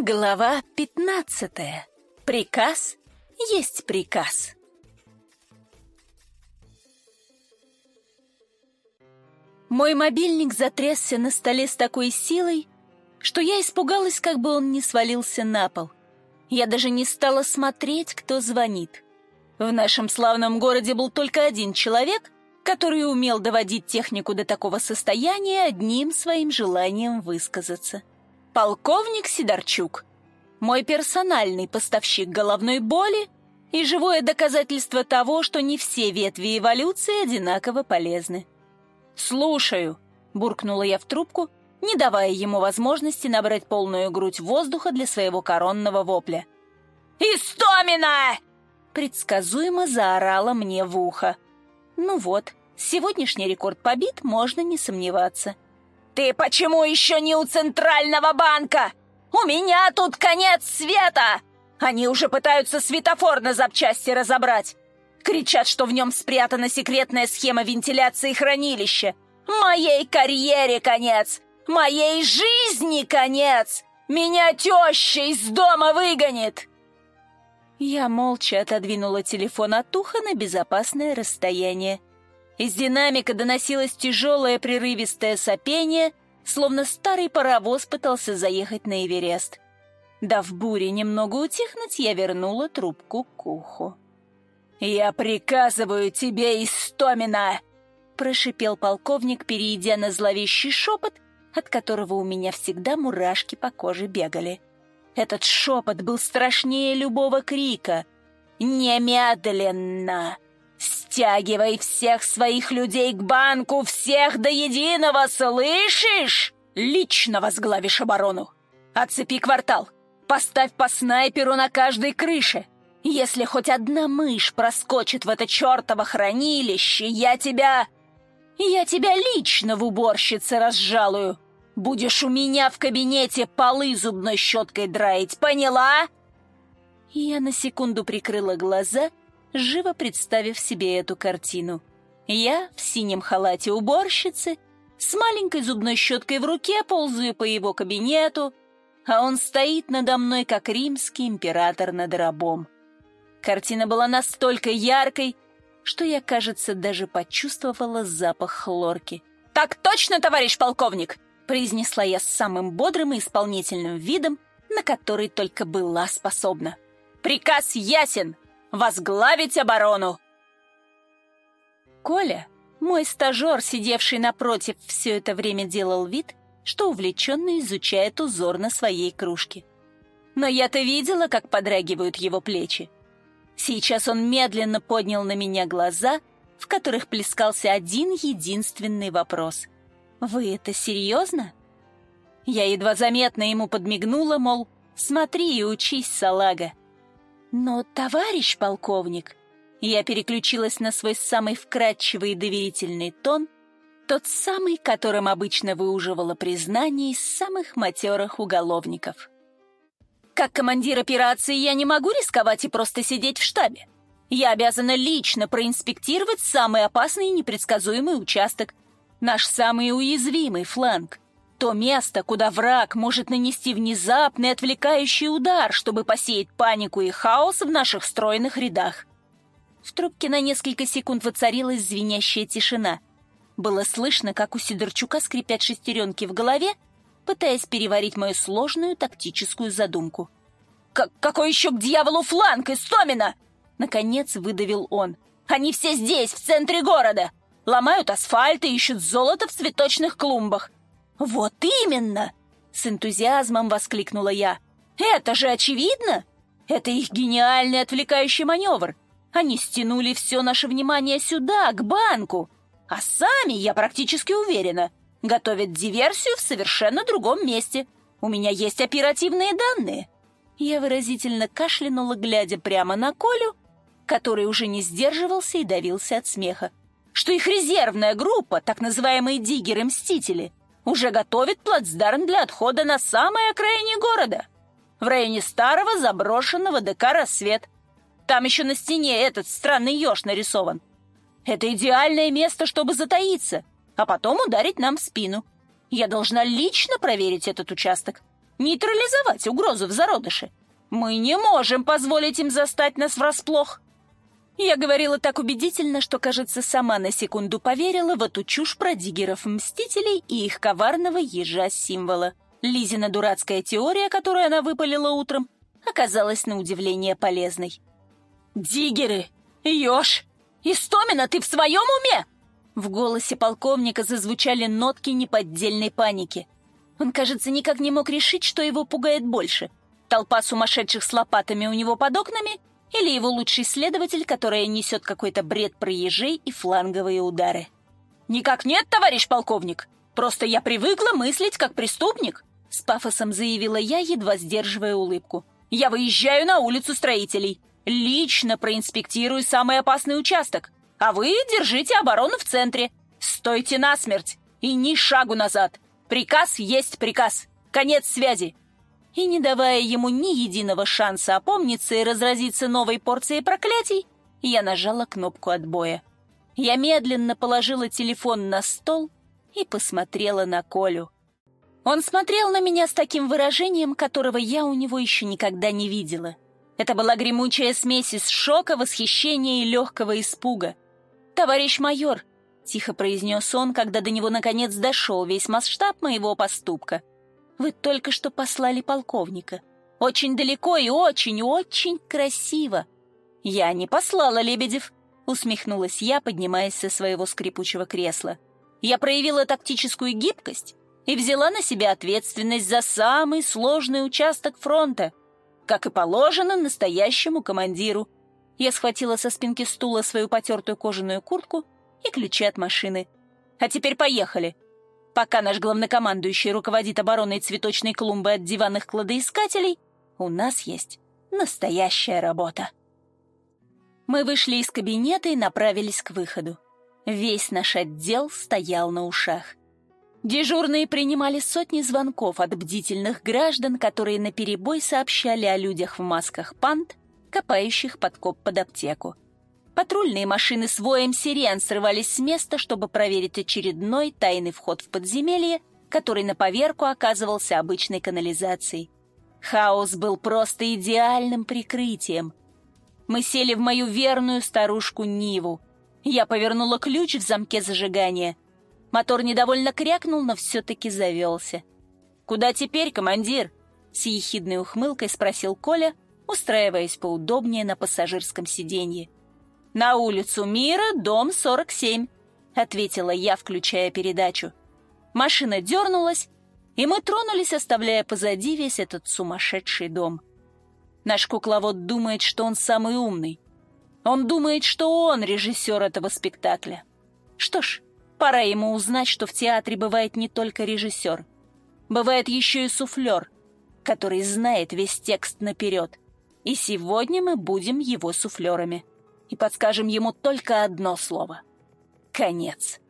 Глава 15. Приказ есть приказ. Мой мобильник затрясся на столе с такой силой, что я испугалась, как бы он не свалился на пол. Я даже не стала смотреть, кто звонит. В нашем славном городе был только один человек, который умел доводить технику до такого состояния одним своим желанием высказаться — полковник Сидорчук, мой персональный поставщик головной боли и живое доказательство того, что не все ветви эволюции одинаково полезны. «Слушаю», — буркнула я в трубку, не давая ему возможности набрать полную грудь воздуха для своего коронного вопля. «Истомина!» — предсказуемо заорала мне в ухо. Ну вот, сегодняшний рекорд побит, можно не сомневаться. «Ты почему еще не у Центрального банка? У меня тут конец света! Они уже пытаются светофор на запчасти разобрать. Кричат, что в нем спрятана секретная схема вентиляции хранилища. Моей карьере конец! Моей жизни конец! Меня теща из дома выгонит!» Я молча отодвинула телефон от уха на безопасное расстояние. Из динамика доносилось тяжелое прерывистое сопение, словно старый паровоз пытался заехать на Эверест. Дав буре немного утихнуть, я вернула трубку к уху. «Я приказываю тебе, Истомина!» прошипел полковник, перейдя на зловещий шепот, от которого у меня всегда мурашки по коже бегали. Этот шепот был страшнее любого крика. «Немедленно!» Стягивай всех своих людей к банку, всех до единого, слышишь? Лично возглавишь оборону. Оцепи квартал. Поставь по снайперу на каждой крыше. Если хоть одна мышь проскочит в это чертово хранилище, я тебя... Я тебя лично в уборщице разжалую. Будешь у меня в кабинете полы зубной щеткой драить, поняла?» Я на секунду прикрыла глаза живо представив себе эту картину. Я в синем халате уборщицы, с маленькой зубной щеткой в руке ползаю по его кабинету, а он стоит надо мной, как римский император над рабом. Картина была настолько яркой, что я, кажется, даже почувствовала запах хлорки. «Так точно, товарищ полковник!» произнесла я с самым бодрым и исполнительным видом, на который только была способна. «Приказ ясен! Возглавить оборону!» Коля, мой стажер, сидевший напротив, все это время делал вид, что увлеченно изучает узор на своей кружке. Но я-то видела, как подрагивают его плечи. Сейчас он медленно поднял на меня глаза, в которых плескался один единственный вопрос. «Вы это серьезно?» Я едва заметно ему подмигнула, мол, «Смотри и учись, салага». «Но, товарищ полковник...» Я переключилась на свой самый вкрадчивый и доверительный тон, тот самый, которым обычно выуживала признание из самых матерых уголовников. «Как командир операции я не могу рисковать и просто сидеть в штабе. Я обязана лично проинспектировать самый опасный и непредсказуемый участок, наш самый уязвимый фланг. То место, куда враг может нанести внезапный отвлекающий удар, чтобы посеять панику и хаос в наших стройных рядах. В трубке на несколько секунд воцарилась звенящая тишина. Было слышно, как у Сидорчука скрипят шестеренки в голове, пытаясь переварить мою сложную тактическую задумку. «К «Какой еще к дьяволу фланг, Истомина?» Наконец выдавил он. «Они все здесь, в центре города! Ломают асфальт и ищут золото в цветочных клумбах. «Вот именно!» — с энтузиазмом воскликнула я. «Это же очевидно! Это их гениальный отвлекающий маневр! Они стянули все наше внимание сюда, к банку, а сами, я практически уверена, готовят диверсию в совершенно другом месте. У меня есть оперативные данные». Я выразительно кашлянула, глядя прямо на Колю, который уже не сдерживался и давился от смеха. Что их резервная группа, так называемые диггеры-мстители, уже готовит плацдарм для отхода на самой окраине города, в районе старого заброшенного ДК «Рассвет». Там еще на стене этот странный еж нарисован. Это идеальное место, чтобы затаиться, а потом ударить нам в спину. Я должна лично проверить этот участок. нейтрализовать угрозу в зародыше. Мы не можем позволить им застать нас врасплох. Я говорила так убедительно, что, кажется, сама на секунду поверила в эту чушь про диггеров-мстителей и их коварного ежа-символа. Лизина дурацкая теория, которую она выпалила утром, оказалась на удивление полезной. «Диггеры! Ёж! Истомина, ты в своем уме?» В голосе полковника зазвучали нотки неподдельной паники. Он, кажется, никак не мог решить, что его пугает больше. Толпа сумасшедших с лопатами у него под окнами или его лучший следователь, которая несет какой-то бред про ежей и фланговые удары. «Никак нет, товарищ полковник! Просто я привыкла мыслить как преступник!» С пафосом заявила я, едва сдерживая улыбку. «Я выезжаю на улицу строителей. Лично проинспектирую самый опасный участок. А вы держите оборону в центре. Стойте насмерть и ни шагу назад. Приказ есть приказ. Конец связи и, не давая ему ни единого шанса опомниться и разразиться новой порцией проклятий, я нажала кнопку отбоя. Я медленно положила телефон на стол и посмотрела на Колю. Он смотрел на меня с таким выражением, которого я у него еще никогда не видела. Это была гремучая смесь из шока, восхищения и легкого испуга. «Товарищ майор», — тихо произнес он, когда до него наконец дошел весь масштаб моего поступка — вы только что послали полковника. Очень далеко и очень-очень красиво. Я не послала, Лебедев, усмехнулась я, поднимаясь со своего скрипучего кресла. Я проявила тактическую гибкость и взяла на себя ответственность за самый сложный участок фронта, как и положено настоящему командиру. Я схватила со спинки стула свою потертую кожаную куртку и ключи от машины. А теперь поехали. Пока наш главнокомандующий руководит обороной цветочной клумбы от диванных кладоискателей, у нас есть настоящая работа. Мы вышли из кабинета и направились к выходу. Весь наш отдел стоял на ушах. Дежурные принимали сотни звонков от бдительных граждан, которые наперебой сообщали о людях в масках панд, копающих подкоп под аптеку. Патрульные машины с воем сирен срывались с места, чтобы проверить очередной тайный вход в подземелье, который на поверку оказывался обычной канализацией. Хаос был просто идеальным прикрытием. Мы сели в мою верную старушку Ниву. Я повернула ключ в замке зажигания. Мотор недовольно крякнул, но все-таки завелся. «Куда теперь, командир?» — с ехидной ухмылкой спросил Коля, устраиваясь поудобнее на пассажирском сиденье. «На улицу Мира, дом 47», — ответила я, включая передачу. Машина дернулась, и мы тронулись, оставляя позади весь этот сумасшедший дом. Наш кукловод думает, что он самый умный. Он думает, что он режиссер этого спектакля. Что ж, пора ему узнать, что в театре бывает не только режиссер. Бывает еще и суфлер, который знает весь текст наперед. И сегодня мы будем его суфлерами и подскажем ему только одно слово — конец.